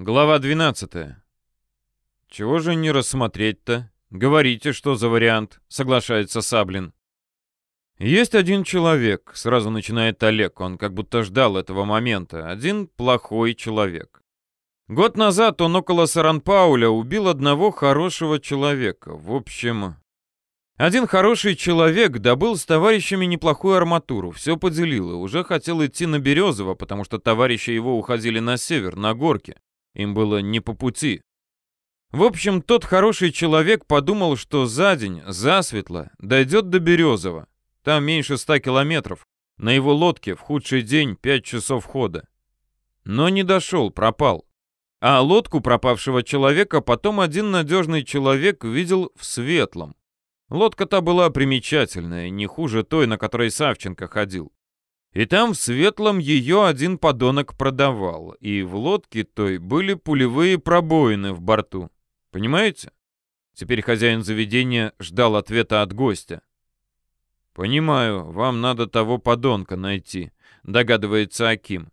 Глава 12. Чего же не рассмотреть-то? Говорите, что за вариант, соглашается Саблин. Есть один человек, сразу начинает Олег, он как будто ждал этого момента. Один плохой человек. Год назад он около Саранпауля убил одного хорошего человека. В общем, один хороший человек добыл с товарищами неплохую арматуру, все поделил и уже хотел идти на Березово, потому что товарищи его уходили на север, на горке. Им было не по пути. В общем, тот хороший человек подумал, что за день, засветло, дойдет до Березова. Там меньше ста километров. На его лодке в худший день пять часов хода. Но не дошел, пропал. А лодку пропавшего человека потом один надежный человек видел в светлом. Лодка-то была примечательная, не хуже той, на которой Савченко ходил. И там в светлом ее один подонок продавал, и в лодке той были пулевые пробоины в борту. Понимаете? Теперь хозяин заведения ждал ответа от гостя. «Понимаю, вам надо того подонка найти», — догадывается Аким.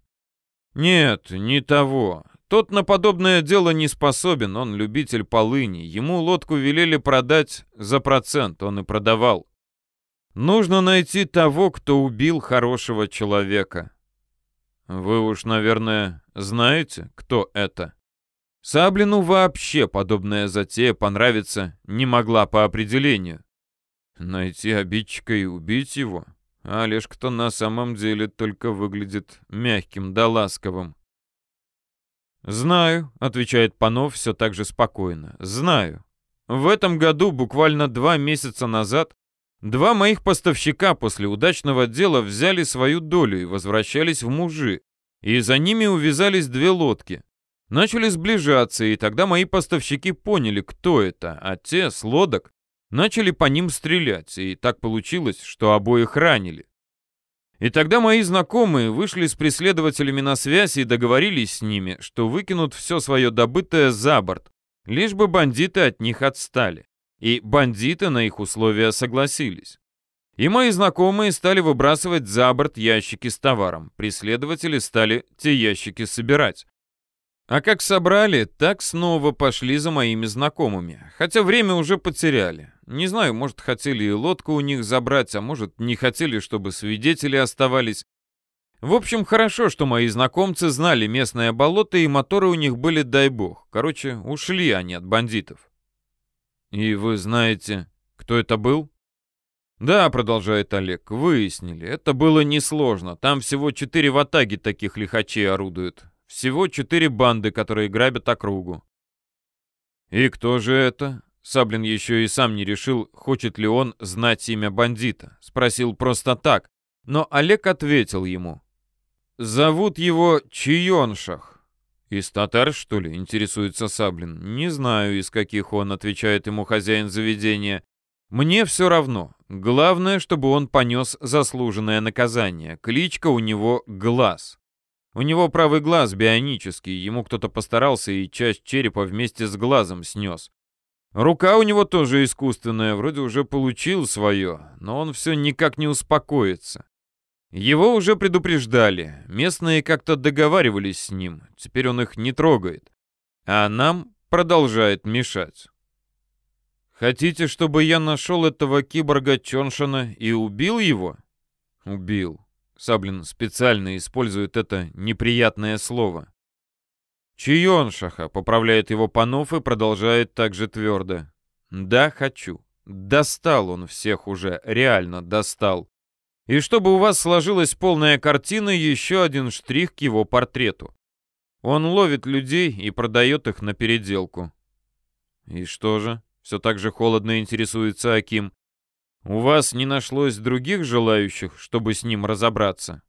«Нет, не того. Тот на подобное дело не способен, он любитель полыни. Ему лодку велели продать за процент, он и продавал. Нужно найти того, кто убил хорошего человека. Вы уж, наверное, знаете, кто это? Саблину вообще подобная затея понравиться не могла по определению. Найти обидчика и убить его? А Олежка-то на самом деле только выглядит мягким да ласковым. «Знаю», — отвечает Панов все так же спокойно. «Знаю. В этом году, буквально два месяца назад, два моих поставщика после удачного дела взяли свою долю и возвращались в мужи, и за ними увязались две лодки. Начали сближаться, и тогда мои поставщики поняли, кто это, а те с лодок начали по ним стрелять, и так получилось, что обоих ранили. И тогда мои знакомые вышли с преследователями на связь и договорились с ними, что выкинут все свое добытое за борт, лишь бы бандиты от них отстали. И бандиты на их условия согласились. И мои знакомые стали выбрасывать за борт ящики с товаром. Преследователи стали те ящики собирать. А как собрали, так снова пошли за моими знакомыми. Хотя время уже потеряли. Не знаю, может, хотели и лодку у них забрать, а может, не хотели, чтобы свидетели оставались. В общем, хорошо, что мои знакомцы знали местное болото, и моторы у них были, дай бог. Короче, ушли они от бандитов. И вы знаете, кто это был? Да, продолжает Олег, выяснили. Это было несложно. Там всего четыре ватаги таких лихачей орудуют. Всего четыре банды, которые грабят округу. И кто же это? Саблин еще и сам не решил, хочет ли он знать имя бандита. Спросил просто так, но Олег ответил ему. «Зовут его Чионшах». «Из татар, что ли?» — интересуется Саблин. «Не знаю, из каких он», — отвечает ему хозяин заведения. «Мне все равно. Главное, чтобы он понес заслуженное наказание. Кличка у него Глаз». У него правый глаз бионический, ему кто-то постарался и часть черепа вместе с глазом снес. Рука у него тоже искусственная, вроде уже получил свое, но он все никак не успокоится. Его уже предупреждали, местные как-то договаривались с ним, теперь он их не трогает, а нам продолжает мешать. Хотите, чтобы я нашел этого киборга Чоншина и убил его? Убил. Саблин специально использует это неприятное слово. «Чаеншаха», — поправляет его Панов и продолжает так же твердо. «Да, хочу. Достал он всех уже, реально достал. И чтобы у вас сложилась полная картина, еще один штрих к его портрету. Он ловит людей и продает их на переделку». «И что же?» — все так же холодно интересуется Аким. У вас не нашлось других желающих, чтобы с ним разобраться?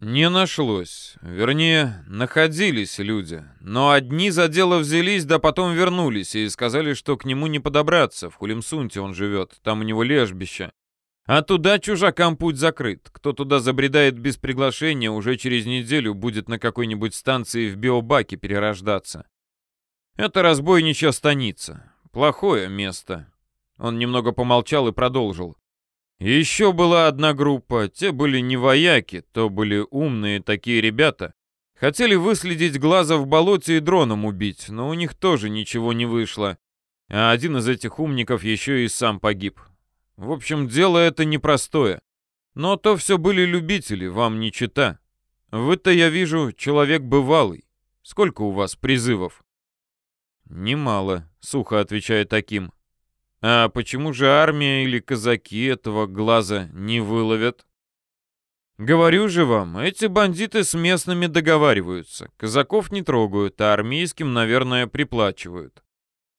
Не нашлось. Вернее, находились люди. Но одни за дело взялись, да потом вернулись и сказали, что к нему не подобраться. В Хулимсунте он живет, там у него лежбище. А туда чужакам путь закрыт. Кто туда забредает без приглашения, уже через неделю будет на какой-нибудь станции в биобаке перерождаться. Это разбойничья станица. Плохое место. Он немного помолчал и продолжил. Еще была одна группа, те были не вояки, то были умные такие ребята. Хотели выследить глаза в болоте и дроном убить, но у них тоже ничего не вышло. А один из этих умников еще и сам погиб. В общем, дело это непростое. Но то все были любители, вам не чита. Вы-то, я вижу, человек бывалый. Сколько у вас призывов? Немало, сухо отвечает таким. А почему же армия или казаки этого глаза не выловят? Говорю же вам, эти бандиты с местными договариваются. Казаков не трогают, а армейским, наверное, приплачивают.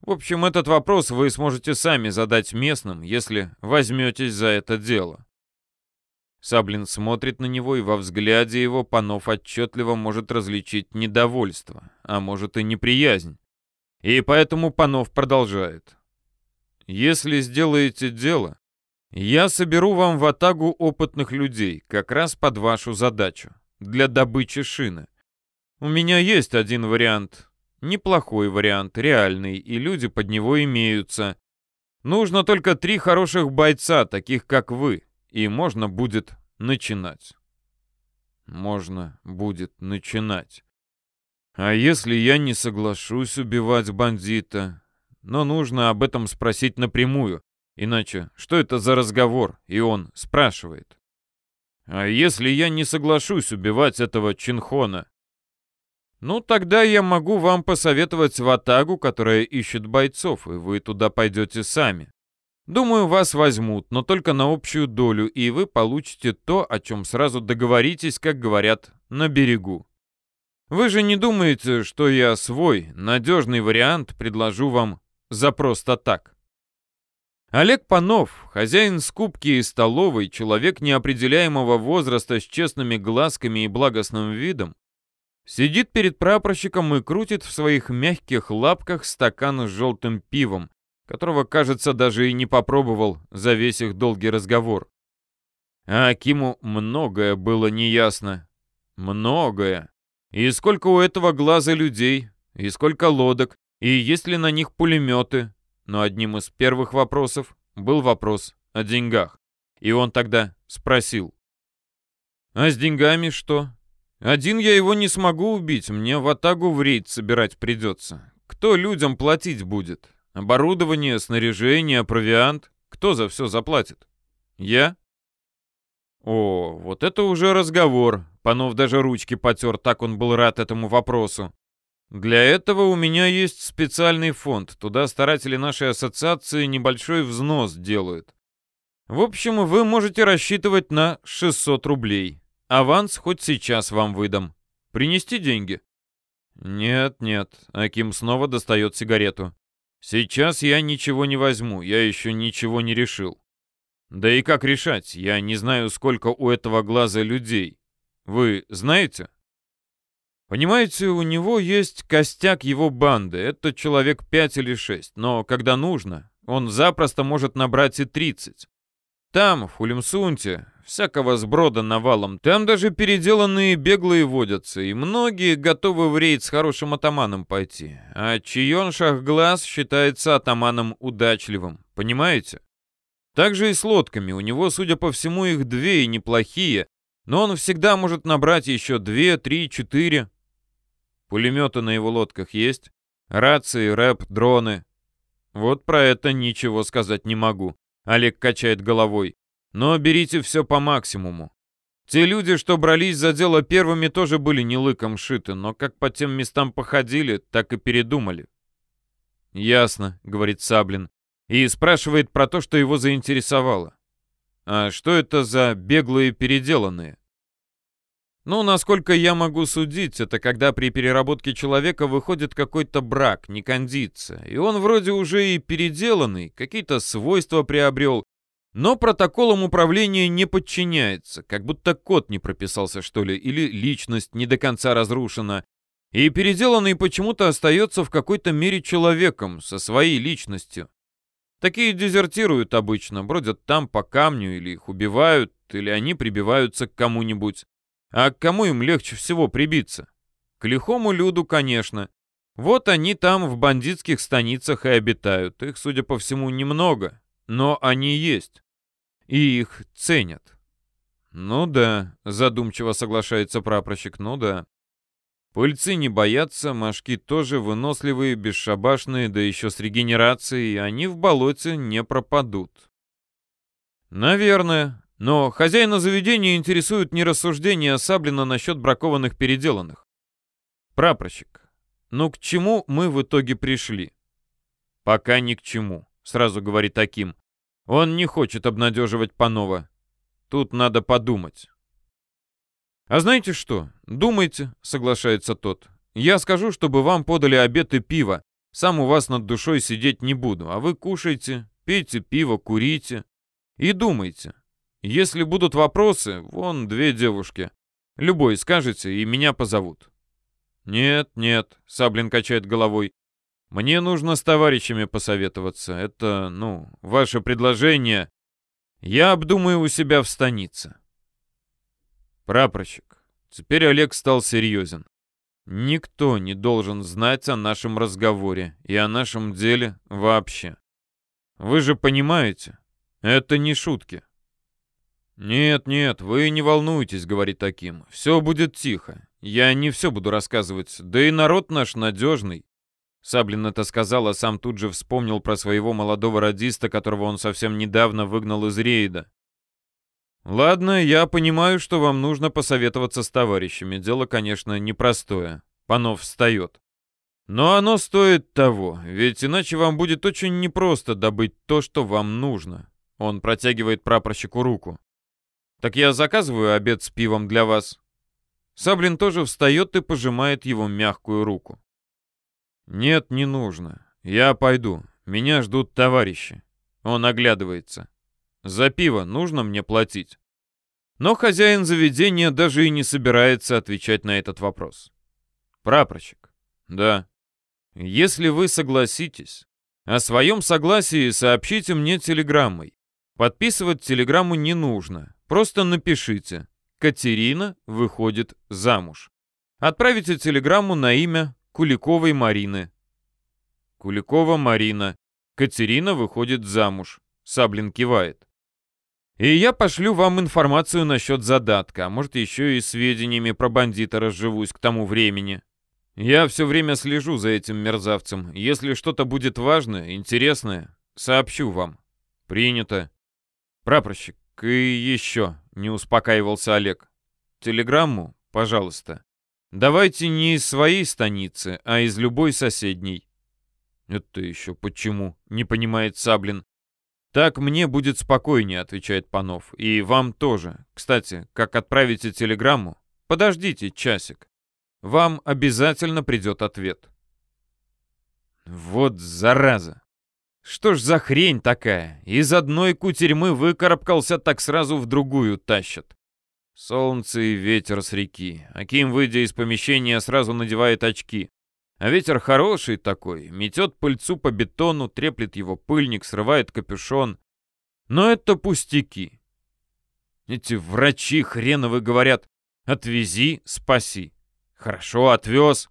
В общем, этот вопрос вы сможете сами задать местным, если возьметесь за это дело. Саблин смотрит на него, и во взгляде его Панов отчетливо может различить недовольство, а может и неприязнь. И поэтому Панов продолжает. «Если сделаете дело, я соберу вам в атагу опытных людей, как раз под вашу задачу, для добычи шины. У меня есть один вариант. Неплохой вариант, реальный, и люди под него имеются. Нужно только три хороших бойца, таких как вы, и можно будет начинать. Можно будет начинать. А если я не соглашусь убивать бандита? Но нужно об этом спросить напрямую. Иначе, что это за разговор? И он спрашивает. А если я не соглашусь убивать этого Чинхона? Ну, тогда я могу вам посоветовать в Атагу, которая ищет бойцов, и вы туда пойдете сами. Думаю, вас возьмут, но только на общую долю, и вы получите то, о чем сразу договоритесь, как говорят, на берегу. Вы же не думаете, что я свой, надежный вариант предложу вам за просто так? Олег Панов, хозяин скупки и столовой, человек неопределяемого возраста с честными глазками и благостным видом, сидит перед прапорщиком и крутит в своих мягких лапках стакан с желтым пивом, которого, кажется, даже и не попробовал за весь их долгий разговор. А Акиму многое было неясно. Многое. И сколько у этого глаза людей, и сколько лодок, и есть ли на них пулеметы, но одним из первых вопросов был вопрос о деньгах. И он тогда спросил. «А с деньгами что? Один я его не смогу убить, мне в Атагу в рейд собирать придется. Кто людям платить будет? Оборудование, снаряжение, провиант? Кто за все заплатит? Я?» О, вот это уже разговор. Панов даже ручки потер, так он был рад этому вопросу. Для этого у меня есть специальный фонд. Туда старатели нашей ассоциации небольшой взнос делают. В общем, вы можете рассчитывать на 600 рублей. Аванс хоть сейчас вам выдам. Принести деньги? Нет, нет. Аким снова достает сигарету. Сейчас я ничего не возьму, я еще ничего не решил. Да и как решать? Я не знаю, сколько у этого глаза людей. Вы знаете? Понимаете, у него есть костяк его банды, это человек пять или шесть, но когда нужно, он запросто может набрать и тридцать. Там, в Хулимсунте, всякого сброда навалом, там даже переделанные беглые водятся, и многие готовы в рейд с хорошим атаманом пойти. А Чион Шахглаз считается атаманом удачливым, понимаете? Так же и с лодками, у него, судя по всему, их две и неплохие, но он всегда может набрать еще две, три, четыре. Пулеметы на его лодках есть? Рации, рэп, дроны? Вот про это ничего сказать не могу. Олег качает головой. Но берите все по максимуму. Те люди, что брались за дело первыми, тоже были не лыком шиты, но как по тем местам походили, так и передумали. «Ясно», — говорит Саблин, и спрашивает про то, что его заинтересовало. «А что это за беглые переделанные?» Ну, насколько я могу судить, это когда при переработке человека выходит какой-то брак, не кондиция. И он вроде уже и переделанный, какие-то свойства приобрел, но протоколам управления не подчиняется, как будто код не прописался, что ли, или личность не до конца разрушена. И переделанный почему-то остается в какой-то мере человеком, со своей личностью. Такие дезертируют обычно, бродят там по камню, или их убивают, или они прибиваются к кому-нибудь. А к кому им легче всего прибиться? К лихому люду, конечно. Вот они там в бандитских станицах и обитают. Их, судя по всему, немного, но они есть. И их ценят. Ну да, задумчиво соглашается прапорщик, ну да. Пыльцы не боятся, мошки тоже выносливые, бесшабашные, да еще с регенерацией, они в болоте не пропадут. Наверное, но хозяина заведения интересует не рассуждения Саблина насчет бракованных переделанных. Прапорщик, ну к чему мы в итоге пришли? Пока ни к чему, сразу говорит таким. Он не хочет обнадеживать Панова. Тут надо подумать. «А знаете что? Думайте», — соглашается тот. «Я скажу, чтобы вам подали обед и пиво. Сам у вас над душой сидеть не буду, а вы кушайте, пейте пиво, курите и думайте. Если будут вопросы, вон две девушки. Любой скажете, и меня позовут». «Нет, нет», — Саблин качает головой. «Мне нужно с товарищами посоветоваться. Это, ну, ваше предложение. Я обдумаю у себя в станице». Прапорщик. Теперь Олег стал серьезен. Никто не должен знать о нашем разговоре и о нашем деле вообще. Вы же понимаете, это не шутки. «Нет, нет, вы не волнуйтесь», — говорит таким. «Все будет тихо. Я не все буду рассказывать. Да и народ наш надежный». Саблин это сказал, а сам тут же вспомнил про своего молодого радиста, которого он совсем недавно выгнал из рейда. «Ладно, я понимаю, что вам нужно посоветоваться с товарищами. Дело, конечно, непростое. Панов встает. Но оно стоит того, ведь иначе вам будет очень непросто добыть то, что вам нужно». Он протягивает прапорщику руку. «Так я заказываю обед с пивом для вас». Саблин тоже встает и пожимает его мягкую руку. «Нет, не нужно. Я пойду. Меня ждут товарищи». Он оглядывается. За пиво нужно мне платить. Но хозяин заведения даже и не собирается отвечать на этот вопрос. Прапорщик. Да. Если вы согласитесь, о своем согласии сообщите мне телеграммой. Подписывать телеграмму не нужно. Просто напишите. Катерина выходит замуж. Отправите телеграмму на имя Куликовой Марины. Куликова Марина. Катерина выходит замуж. Саблин кивает. И я пошлю вам информацию насчет задатка, а может еще и сведениями про бандита разживусь к тому времени. Я все время слежу за этим мерзавцем. Если что-то будет важное, интересное, сообщу вам. Принято. Прапорщик, и еще, не успокаивался Олег. Телеграмму, пожалуйста. Давайте не из своей станицы, а из любой соседней. Это еще почему? Не понимает Саблин. «Так мне будет спокойнее», — отвечает Панов. «И вам тоже. Кстати, как отправите телеграмму, подождите часик. Вам обязательно придет ответ». Вот зараза! Что ж за хрень такая? Из одной кутерьмы выкарабкался, так сразу в другую тащат. Солнце и ветер с реки. Аким, выйдя из помещения, сразу надевает очки. А ветер хороший такой, метет пыльцу по бетону, треплет его пыльник, срывает капюшон. Но это пустяки. Эти врачи хреновы говорят «отвези, спаси». Хорошо, отвез.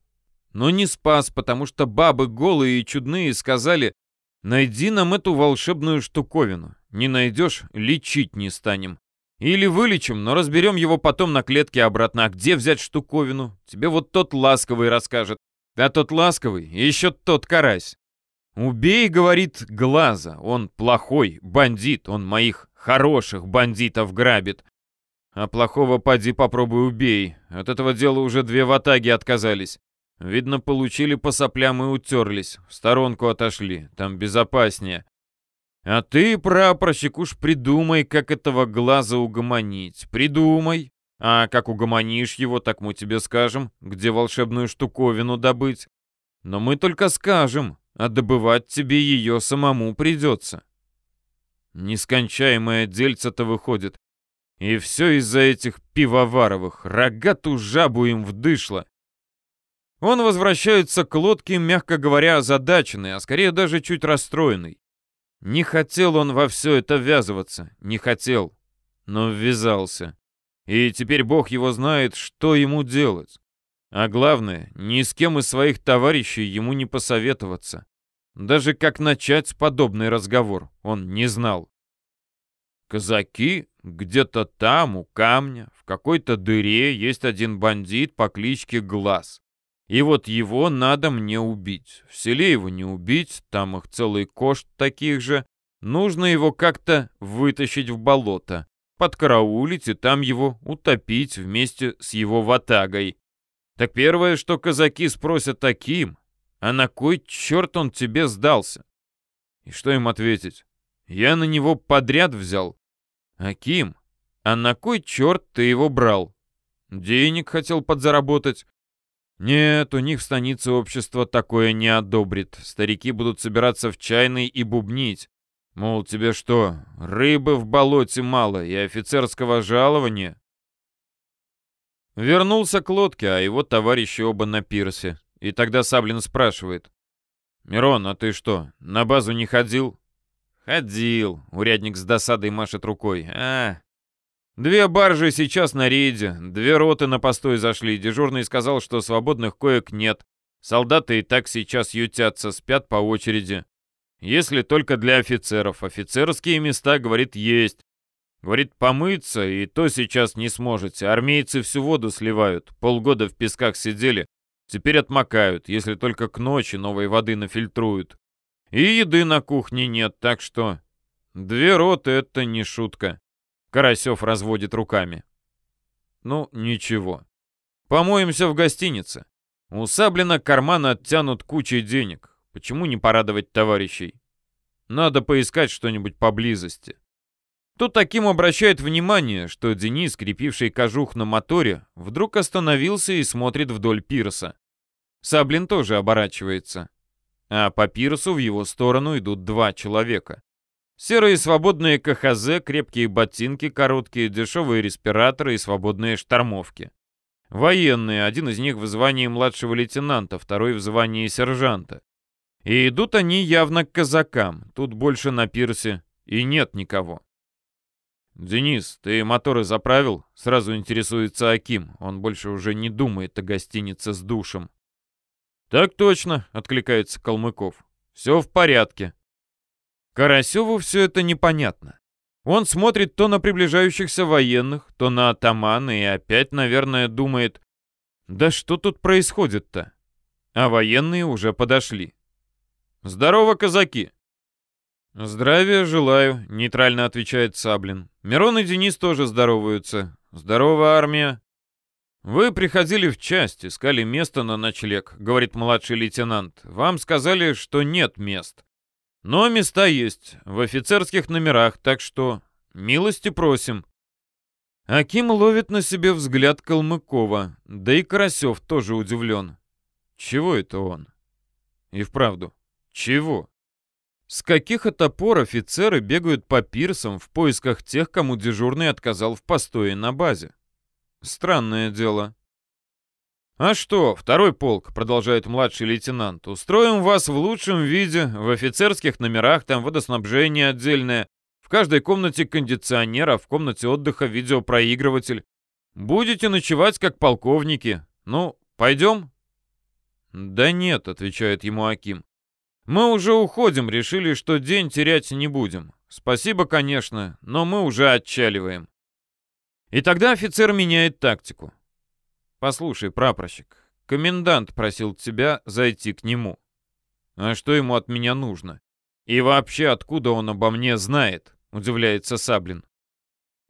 Но не спас, потому что бабы голые и чудные сказали «найди нам эту волшебную штуковину. Не найдешь — лечить не станем». Или вылечим, но разберем его потом на клетке обратно. А где взять штуковину? Тебе вот тот ласковый расскажет. А тот ласковый, еще тот карась. «Убей, — говорит, — глаза. Он плохой бандит, он моих хороших бандитов грабит. А плохого поди попробуй убей. От этого дела уже две ватаги отказались. Видно, получили по соплям и утерлись. В сторонку отошли, там безопаснее. А ты, прапорщик, уж придумай, как этого глаза угомонить. Придумай. А как угомонишь его, так мы тебе скажем, где волшебную штуковину добыть. Но мы только скажем, а добывать тебе ее самому придется. Нескончаемое дельце-то выходит. И все из-за этих пивоваровых. Рогату жабу им вдышло. Он возвращается к лодке, мягко говоря, озадаченный, а скорее даже чуть расстроенный. Не хотел он во все это ввязываться, не хотел, но ввязался. И теперь Бог его знает, что ему делать. А главное, ни с кем из своих товарищей ему не посоветоваться. Даже как начать подобный разговор он не знал. Казаки где-то там, у камня, в какой-то дыре есть один бандит по кличке Глаз. И вот его надо мне убить. В селе его не убить, там их целый кошт таких же. Нужно его как-то вытащить в болото, подкараулить и там его утопить вместе с его ватагой. Так первое, что казаки спросят таким, а на кой черт он тебе сдался? И что им ответить? Я на него подряд взял. Аким, а на кой черт ты его брал? Денег хотел подзаработать. Нет, у них в станице общество такое не одобрит. Старики будут собираться в чайной и бубнить. Мол, тебе что, рыбы в болоте мало и офицерского жалования? Вернулся к лодке, а его товарищи оба на пирсе. И тогда Саблин спрашивает. «Мирон, а ты что, на базу не ходил?» «Ходил», — урядник с досадой машет рукой. «А, Две баржи сейчас на рейде, две роты на постой зашли. Дежурный сказал, что свободных коек нет. Солдаты и так сейчас ютятся, спят по очереди. Если только для офицеров. Офицерские места, говорит, есть. Говорит, помыться, и то сейчас не сможете. Армейцы всю воду сливают. Полгода в песках сидели. Теперь отмокают, если только к ночи новой воды нафильтруют. И еды на кухне нет, так что... Две роты — это не шутка. Карасев разводит руками. Ну, ничего. Помоемся в гостинице. У Саблина карман оттянут кучей денег. Почему не порадовать товарищей? Надо поискать что-нибудь поблизости. Тут таким обращает внимание, что Денис, крепивший кожух на моторе, вдруг остановился и смотрит вдоль пирса. Саблин тоже оборачивается. А по пирсу в его сторону идут два человека. Серые свободные КХЗ, крепкие ботинки, короткие дешевые респираторы и свободные штормовки. Военные, один из них в звании младшего лейтенанта, второй в звании сержанта. И идут они явно к казакам, тут больше на пирсе и нет никого. «Денис, ты моторы заправил?» — сразу интересуется Аким. Он больше уже не думает о гостинице с душем. «Так точно», — откликается Калмыков. «Все в порядке». Карасеву все это непонятно. Он смотрит то на приближающихся военных, то на атамана и опять, наверное, думает, да что тут происходит-то? А военные уже подошли. «Здорово, казаки!» «Здравия желаю», — нейтрально отвечает Саблин. Мирон и Денис тоже здороваются. «Здорово, армия!» «Вы приходили в часть, искали место на ночлег», — говорит младший лейтенант. «Вам сказали, что нет мест. Но места есть, в офицерских номерах, так что милости просим. Аким ловит на себе взгляд Калмыкова, да и Карасев тоже удивлен. Чего это он? И вправду, чего? С каких это пор офицеры бегают по пирсам в поисках тех, кому дежурный отказал в постое на базе? Странное дело. «А что, второй полк», — продолжает младший лейтенант, «устроим вас в лучшем виде, в офицерских номерах, там водоснабжение отдельное, в каждой комнате кондиционер, а в комнате отдыха видеопроигрыватель. Будете ночевать как полковники. Ну, пойдем?» «Да нет», — отвечает ему Аким. «Мы уже уходим, решили, что день терять не будем. Спасибо, конечно, но мы уже отчаливаем». И тогда офицер меняет тактику. «Послушай, прапорщик, комендант просил тебя зайти к нему. А что ему от меня нужно? И вообще, откуда он обо мне знает?» — удивляется Саблин.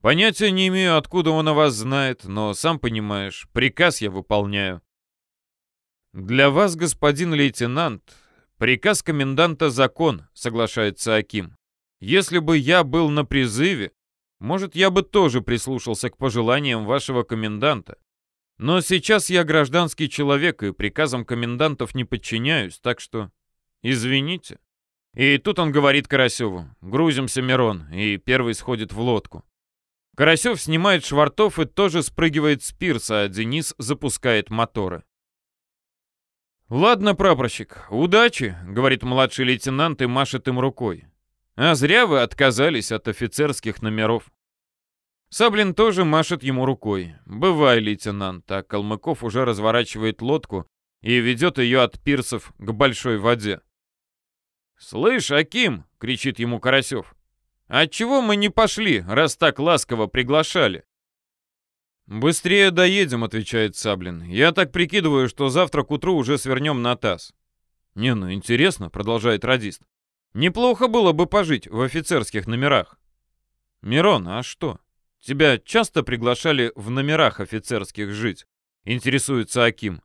«Понятия не имею, откуда он о вас знает, но, сам понимаешь, приказ я выполняю». «Для вас, господин лейтенант, приказ коменданта — закон», — соглашается Аким. «Если бы я был на призыве, может, я бы тоже прислушался к пожеланиям вашего коменданта. Но сейчас я гражданский человек и приказам комендантов не подчиняюсь, так что извините. И тут он говорит Карасеву, грузимся, Мирон, и первый сходит в лодку. Карасев снимает швартов и тоже спрыгивает с пирса, а Денис запускает моторы. «Ладно, прапорщик, удачи», — говорит младший лейтенант и машет им рукой. «А зря вы отказались от офицерских номеров». Саблин тоже машет ему рукой. «Бывай, лейтенант», а Калмыков уже разворачивает лодку и ведет ее от пирсов к большой воде. «Слышь, Аким!» — кричит ему Карасев. «Отчего мы не пошли, раз так ласково приглашали?» «Быстрее доедем», — отвечает Саблин. «Я так прикидываю, что завтра к утру уже свернем на ТАСС». «Не, ну интересно», — продолжает радист. «Неплохо было бы пожить в офицерских номерах». «Мирон, а что? Тебя часто приглашали в номерах офицерских жить?» — интересуется Аким.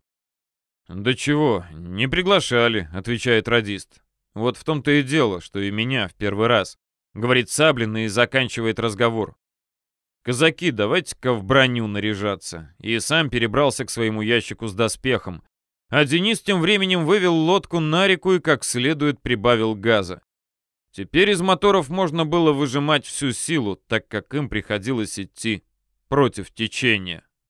«Да чего, не приглашали», — отвечает радист. «Вот в том-то и дело, что и меня в первый раз», — говорит Саблин и заканчивает разговор. «Казаки, давайте-ка в броню наряжаться». И сам перебрался к своему ящику с доспехом. А Денис тем временем вывел лодку на реку и как следует прибавил газа. Теперь из моторов можно было выжимать всю силу, так как им приходилось идти против течения.